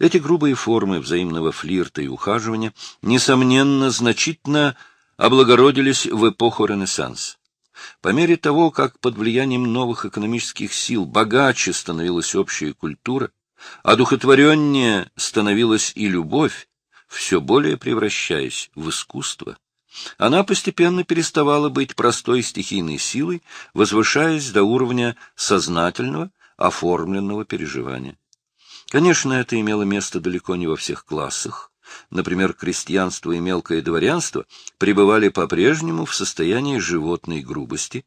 Эти грубые формы взаимного флирта и ухаживания, несомненно, значительно облагородились в эпоху Ренессанса. По мере того, как под влиянием новых экономических сил богаче становилась общая культура, одухотвореннее становилась и любовь, все более превращаясь в искусство, она постепенно переставала быть простой стихийной силой, возвышаясь до уровня сознательного, оформленного переживания. Конечно, это имело место далеко не во всех классах. Например, крестьянство и мелкое дворянство пребывали по-прежнему в состоянии животной грубости,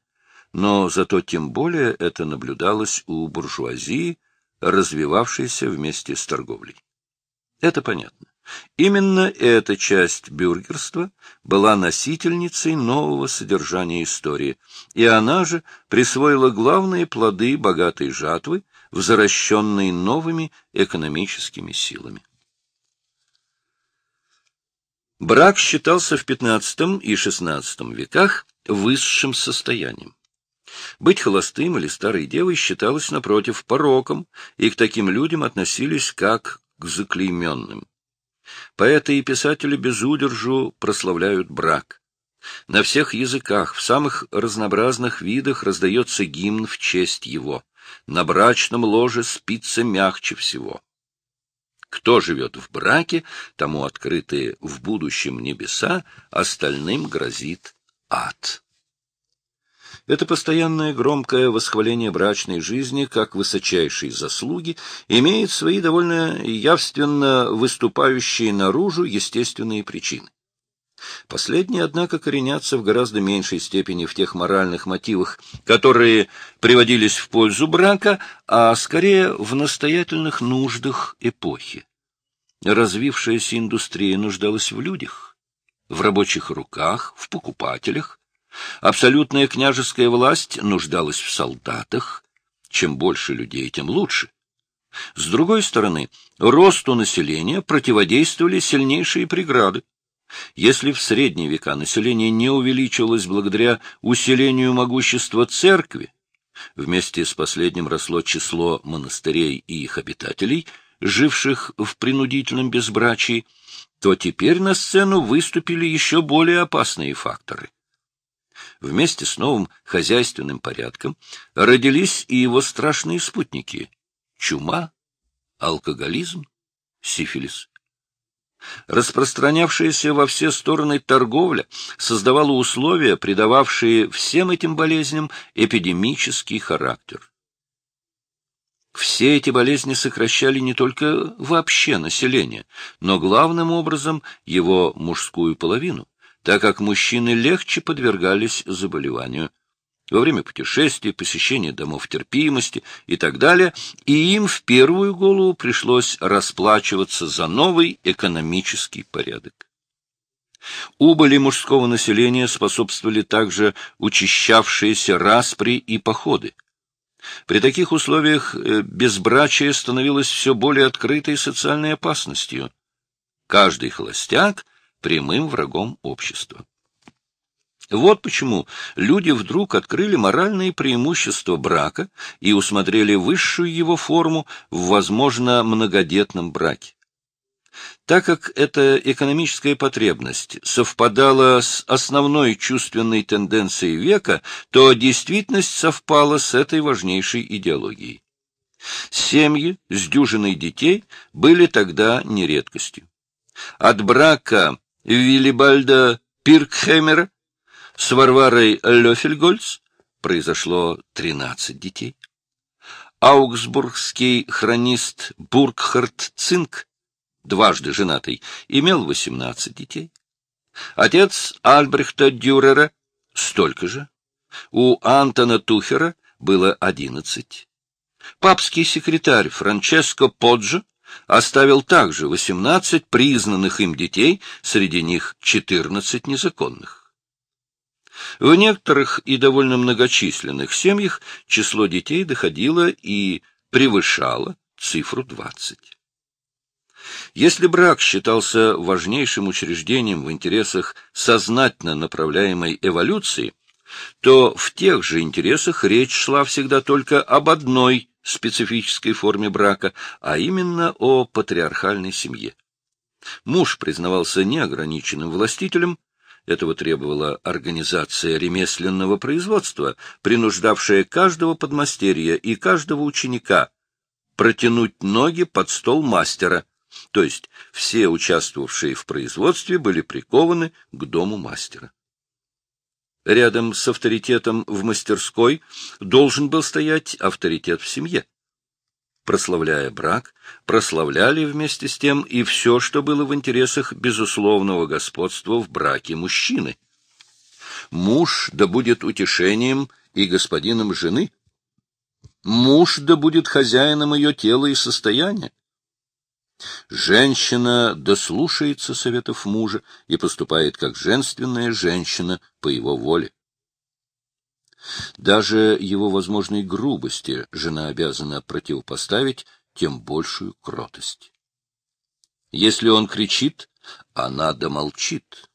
но зато тем более это наблюдалось у буржуазии, развивавшейся вместе с торговлей. Это понятно. Именно эта часть бюргерства была носительницей нового содержания истории, и она же присвоила главные плоды богатой жатвы, взращенной новыми экономическими силами. Брак считался в XV и XVI веках высшим состоянием. Быть холостым или старой девой считалось, напротив, пороком, и к таким людям относились как к заклейменным. Поэты и писатели без удержу прославляют брак. На всех языках, в самых разнообразных видах раздается гимн в честь его. На брачном ложе спится мягче всего. Кто живет в браке, тому открытые в будущем небеса, остальным грозит ад. Это постоянное громкое восхваление брачной жизни как высочайшей заслуги имеет свои довольно явственно выступающие наружу естественные причины. Последние, однако, коренятся в гораздо меньшей степени в тех моральных мотивах, которые приводились в пользу брака, а скорее в настоятельных нуждах эпохи. Развившаяся индустрия нуждалась в людях, в рабочих руках, в покупателях, Абсолютная княжеская власть нуждалась в солдатах. Чем больше людей, тем лучше. С другой стороны, росту населения противодействовали сильнейшие преграды. Если в средние века население не увеличилось благодаря усилению могущества церкви, вместе с последним росло число монастырей и их обитателей, живших в принудительном безбрачии, то теперь на сцену выступили еще более опасные факторы вместе с новым хозяйственным порядком родились и его страшные спутники — чума, алкоголизм, сифилис. Распространявшаяся во все стороны торговля создавала условия, придававшие всем этим болезням эпидемический характер. Все эти болезни сокращали не только вообще население, но главным образом его мужскую половину так как мужчины легче подвергались заболеванию во время путешествий, посещения домов терпимости и так далее, и им в первую голову пришлось расплачиваться за новый экономический порядок. Убыли мужского населения способствовали также учащавшиеся распри и походы. При таких условиях э, безбрачие становилось все более открытой социальной опасностью. Каждый холостяк прямым врагом общества. Вот почему люди вдруг открыли моральные преимущества брака и усмотрели высшую его форму в, возможно, многодетном браке. Так как эта экономическая потребность совпадала с основной чувственной тенденцией века, то действительность совпала с этой важнейшей идеологией. Семьи с дюжиной детей были тогда не редкостью. От брака Виллибальда Пиркхемера с Варварой Лёфельгольц произошло 13 детей. Аугсбургский хронист Бургхард Цинк, дважды женатый, имел 18 детей. Отец Альбрехта Дюрера столько же. У Антона Тухера было 11. Папский секретарь Франческо Поджо оставил также 18 признанных им детей, среди них 14 незаконных. В некоторых и довольно многочисленных семьях число детей доходило и превышало цифру 20. Если брак считался важнейшим учреждением в интересах сознательно направляемой эволюции, то в тех же интересах речь шла всегда только об одной специфической форме брака, а именно о патриархальной семье. Муж признавался неограниченным властителем, этого требовала организация ремесленного производства, принуждавшая каждого подмастерья и каждого ученика протянуть ноги под стол мастера, то есть все участвовавшие в производстве были прикованы к дому мастера. Рядом с авторитетом в мастерской должен был стоять авторитет в семье. Прославляя брак, прославляли вместе с тем и все, что было в интересах безусловного господства в браке мужчины. Муж да будет утешением и господином жены. Муж да будет хозяином ее тела и состояния. Женщина дослушается советов мужа и поступает как женственная женщина по его воле. Даже его возможной грубости жена обязана противопоставить тем большую кротость. Если он кричит, она домолчит.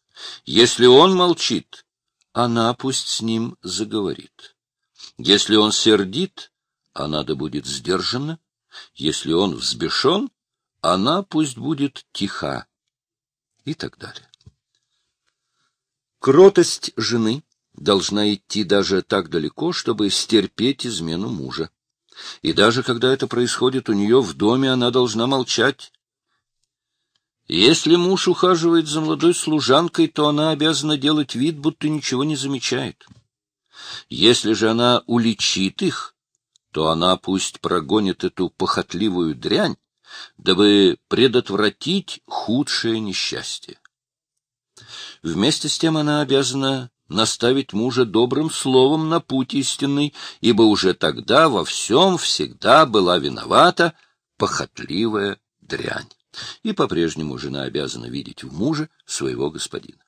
Если он молчит, она пусть с ним заговорит. Если он сердит, она да будет сдержана. Если он взбешен, она пусть будет тиха. И так далее. Кротость жены должна идти даже так далеко, чтобы стерпеть измену мужа. И даже когда это происходит у нее в доме, она должна молчать. Если муж ухаживает за молодой служанкой, то она обязана делать вид, будто ничего не замечает. Если же она уличит их, то она пусть прогонит эту похотливую дрянь, дабы предотвратить худшее несчастье. Вместе с тем она обязана наставить мужа добрым словом на путь истинный, ибо уже тогда во всем всегда была виновата похотливая дрянь. И по-прежнему жена обязана видеть в муже своего господина.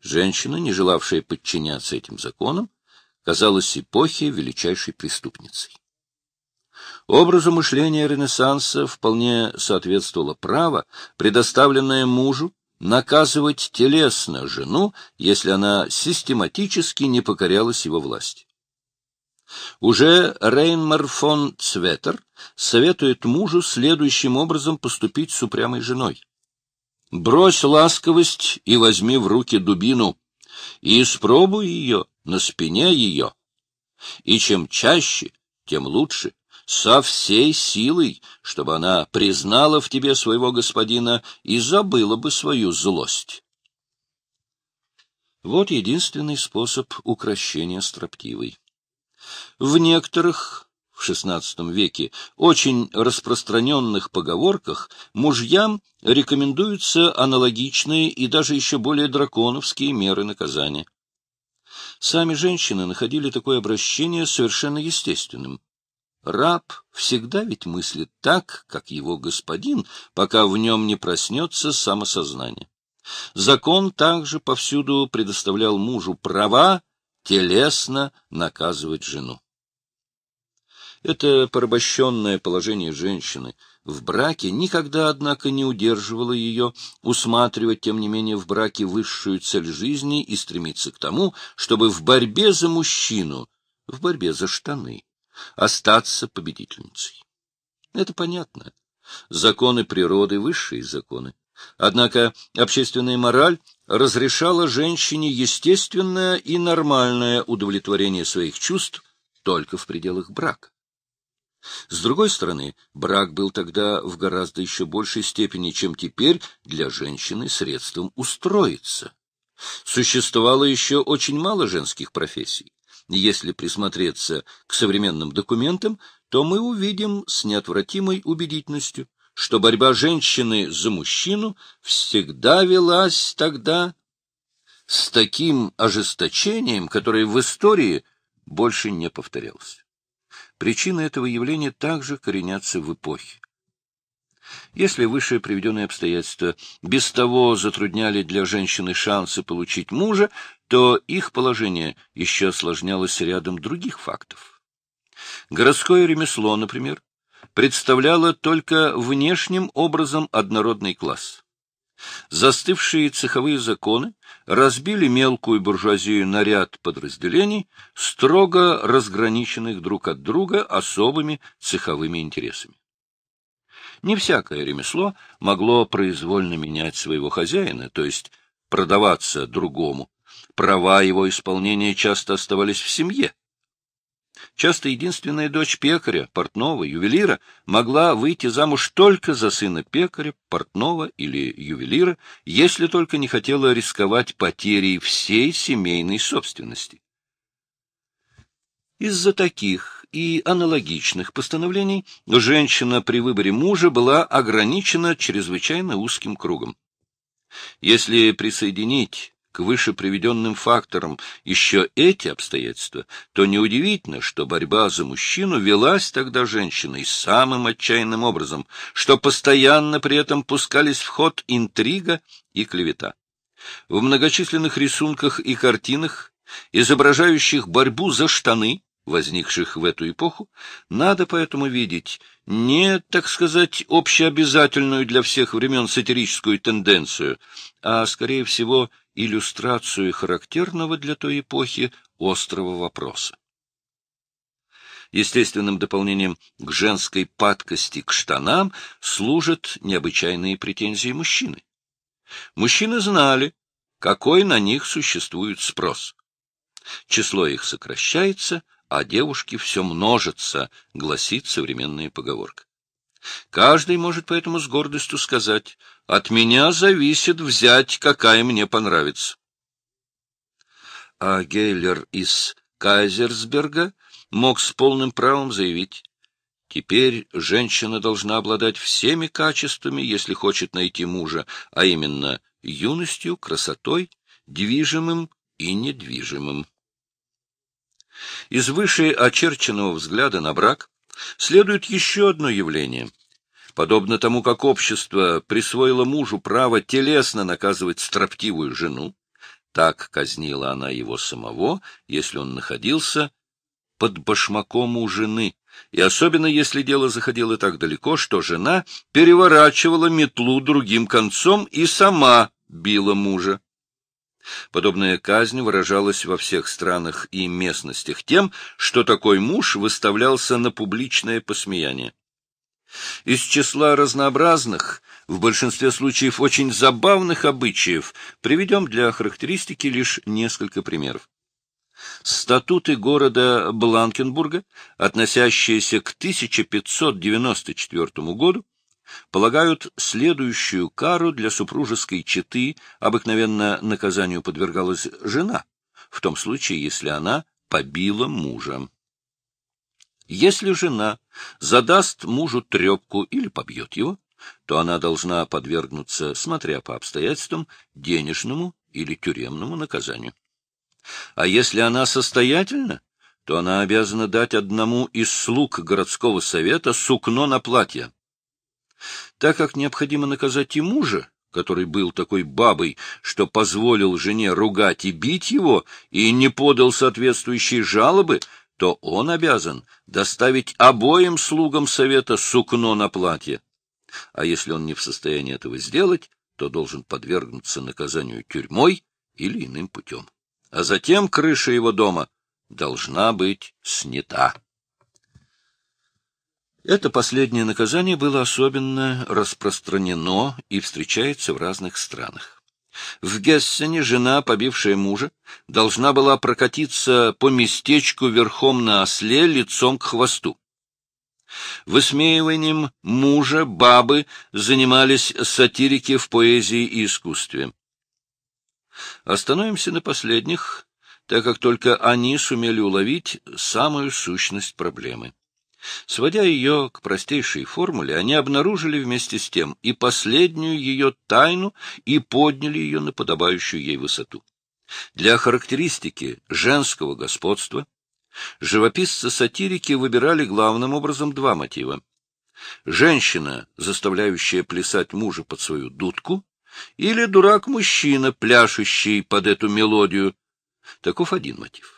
Женщина, не желавшая подчиняться этим законам, казалась эпохе величайшей преступницей. Образу мышления Ренессанса вполне соответствовало право, предоставленное мужу наказывать телесно жену, если она систематически не покорялась его власти. Уже Рейнмар фон Цветер советует мужу следующим образом поступить с упрямой женой. «Брось ласковость и возьми в руки дубину, и испробуй ее на спине ее. И чем чаще, тем лучше, со всей силой, чтобы она признала в тебе своего господина и забыла бы свою злость. Вот единственный способ укрощения строптивой. В некоторых, в XVI веке, очень распространенных поговорках мужьям рекомендуются аналогичные и даже еще более драконовские меры наказания. Сами женщины находили такое обращение совершенно естественным. Раб всегда ведь мыслит так, как его господин, пока в нем не проснется самосознание. Закон также повсюду предоставлял мужу права телесно наказывать жену. Это порабощенное положение женщины в браке никогда, однако, не удерживало ее усматривать, тем не менее, в браке высшую цель жизни и стремиться к тому, чтобы в борьбе за мужчину, в борьбе за штаны, остаться победительницей. Это понятно. Законы природы — высшие законы. Однако общественная мораль разрешала женщине естественное и нормальное удовлетворение своих чувств только в пределах брака. С другой стороны, брак был тогда в гораздо еще большей степени, чем теперь, для женщины средством устроиться. Существовало еще очень мало женских профессий. Если присмотреться к современным документам, то мы увидим с неотвратимой убедительностью, что борьба женщины за мужчину всегда велась тогда с таким ожесточением, которое в истории больше не повторялось. Причины этого явления также коренятся в эпохе. Если выше приведенные обстоятельства без того затрудняли для женщины шансы получить мужа, то их положение еще осложнялось рядом других фактов. Городское ремесло, например, представляло только внешним образом однородный класс. Застывшие цеховые законы разбили мелкую буржуазию на ряд подразделений, строго разграниченных друг от друга особыми цеховыми интересами. Не всякое ремесло могло произвольно менять своего хозяина, то есть продаваться другому. Права его исполнения часто оставались в семье. Часто единственная дочь пекаря, портного, ювелира могла выйти замуж только за сына пекаря, портного или ювелира, если только не хотела рисковать потерей всей семейной собственности. Из-за таких и аналогичных постановлений женщина при выборе мужа была ограничена чрезвычайно узким кругом. Если присоединить к выше приведенным факторам еще эти обстоятельства, то неудивительно, что борьба за мужчину велась тогда женщиной самым отчаянным образом, что постоянно при этом пускались в ход интрига и клевета. В многочисленных рисунках и картинах, изображающих борьбу за штаны, возникших в эту эпоху, надо поэтому видеть не, так сказать, общеобязательную для всех времен сатирическую тенденцию, а, скорее всего, иллюстрацию характерного для той эпохи острого вопроса. Естественным дополнением к женской падкости к штанам служат необычайные претензии мужчины. Мужчины знали, какой на них существует спрос. Число их сокращается, а девушки все множатся, гласит современная поговорка. Каждый может поэтому с гордостью сказать, от меня зависит взять, какая мне понравится. А Гейлер из Кайзерсберга мог с полным правом заявить, теперь женщина должна обладать всеми качествами, если хочет найти мужа, а именно юностью, красотой, движимым и недвижимым. Из выше очерченного взгляда на брак следует еще одно явление. Подобно тому, как общество присвоило мужу право телесно наказывать строптивую жену, так казнила она его самого, если он находился под башмаком у жены, и особенно если дело заходило так далеко, что жена переворачивала метлу другим концом и сама била мужа. Подобная казнь выражалась во всех странах и местностях тем, что такой муж выставлялся на публичное посмеяние. Из числа разнообразных, в большинстве случаев очень забавных обычаев, приведем для характеристики лишь несколько примеров. Статуты города Бланкенбурга, относящиеся к 1594 году, полагают следующую кару для супружеской четы, обыкновенно наказанию подвергалась жена, в том случае, если она побила мужа. Если жена задаст мужу трепку или побьет его, то она должна подвергнуться, смотря по обстоятельствам, денежному или тюремному наказанию. А если она состоятельна, то она обязана дать одному из слуг городского совета сукно на платье. Так как необходимо наказать и мужа, который был такой бабой, что позволил жене ругать и бить его, и не подал соответствующей жалобы, то он обязан доставить обоим слугам совета сукно на платье. А если он не в состоянии этого сделать, то должен подвергнуться наказанию тюрьмой или иным путем. А затем крыша его дома должна быть снята. Это последнее наказание было особенно распространено и встречается в разных странах. В Гессене жена, побившая мужа, должна была прокатиться по местечку верхом на осле лицом к хвосту. Высмеиванием мужа бабы занимались сатирики в поэзии и искусстве. Остановимся на последних, так как только они сумели уловить самую сущность проблемы. Сводя ее к простейшей формуле, они обнаружили вместе с тем и последнюю ее тайну и подняли ее на подобающую ей высоту. Для характеристики женского господства живописцы-сатирики выбирали главным образом два мотива. Женщина, заставляющая плясать мужа под свою дудку, или дурак-мужчина, пляшущий под эту мелодию. Таков один мотив.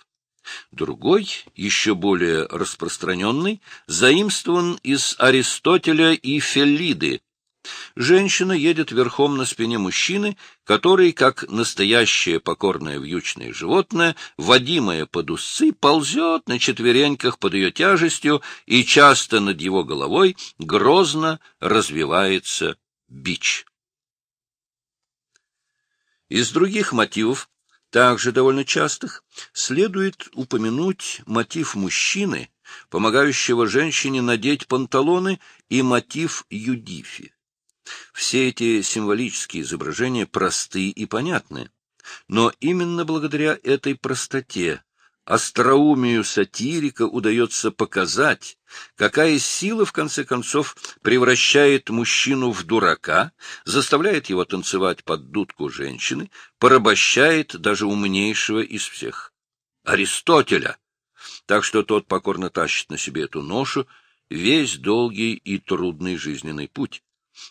Другой, еще более распространенный, заимствован из Аристотеля и Феллиды. женщина едет верхом на спине мужчины, который, как настоящее покорное вьючное животное, водимое под усы, ползет на четвереньках под ее тяжестью, и часто над его головой грозно развивается бич. Из других мотивов, также довольно частых, следует упомянуть мотив мужчины, помогающего женщине надеть панталоны, и мотив Юдифи. Все эти символические изображения просты и понятны, но именно благодаря этой простоте остроумию сатирика удается показать, какая сила, в конце концов, превращает мужчину в дурака, заставляет его танцевать под дудку женщины, порабощает даже умнейшего из всех — Аристотеля. Так что тот покорно тащит на себе эту ношу весь долгий и трудный жизненный путь.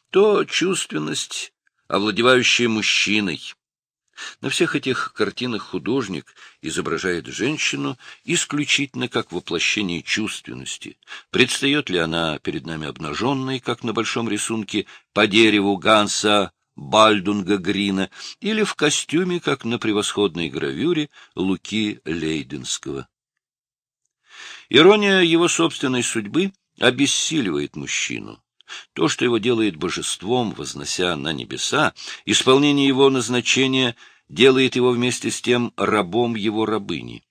То чувственность, овладевающая мужчиной, на всех этих картинах художник изображает женщину исключительно как воплощение чувственности. Предстает ли она перед нами обнаженной, как на большом рисунке по дереву Ганса Бальдунга Грина, или в костюме, как на превосходной гравюре Луки Лейденского. Ирония его собственной судьбы обессиливает мужчину. То, что его делает божеством, вознося на небеса, исполнение его назначения делает его вместе с тем рабом его рабыни.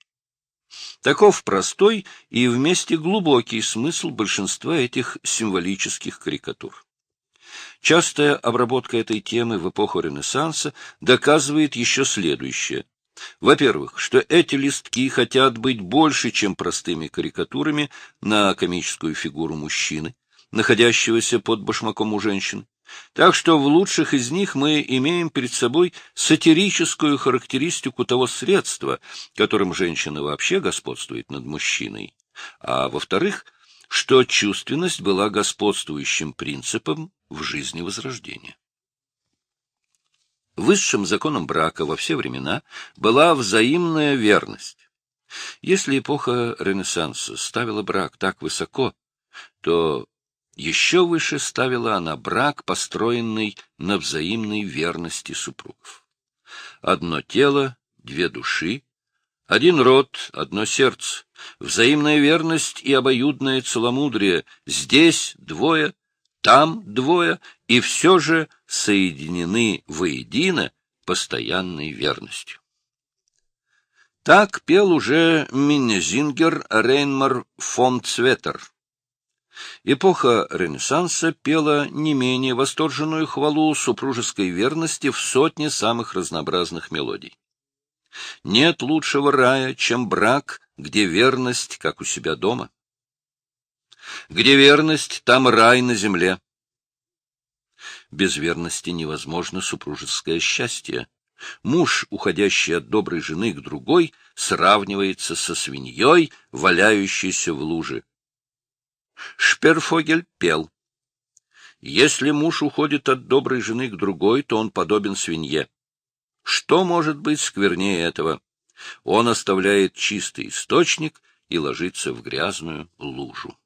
Таков простой и вместе глубокий смысл большинства этих символических карикатур. Частая обработка этой темы в эпоху Ренессанса доказывает еще следующее. Во-первых, что эти листки хотят быть больше, чем простыми карикатурами на комическую фигуру мужчины находящегося под башмаком у женщин. Так что в лучших из них мы имеем перед собой сатирическую характеристику того средства, которым женщина вообще господствует над мужчиной. А во-вторых, что чувственность была господствующим принципом в жизни Возрождения. Высшим законом брака во все времена была взаимная верность. Если эпоха Ренессанса ставила брак так высоко, то еще выше ставила она брак, построенный на взаимной верности супругов. Одно тело, две души, один род, одно сердце, взаимная верность и обоюдное целомудрие. Здесь двое, там двое, и все же соединены воедино постоянной верностью. Так пел уже Миннезингер Рейнмар фон Цветер Эпоха Ренессанса пела не менее восторженную хвалу супружеской верности в сотне самых разнообразных мелодий. Нет лучшего рая, чем брак, где верность, как у себя дома. Где верность, там рай на земле. Без верности невозможно супружеское счастье. Муж, уходящий от доброй жены к другой, сравнивается со свиньей, валяющейся в луже. Шперфогель пел. Если муж уходит от доброй жены к другой, то он подобен свинье. Что может быть сквернее этого? Он оставляет чистый источник и ложится в грязную лужу.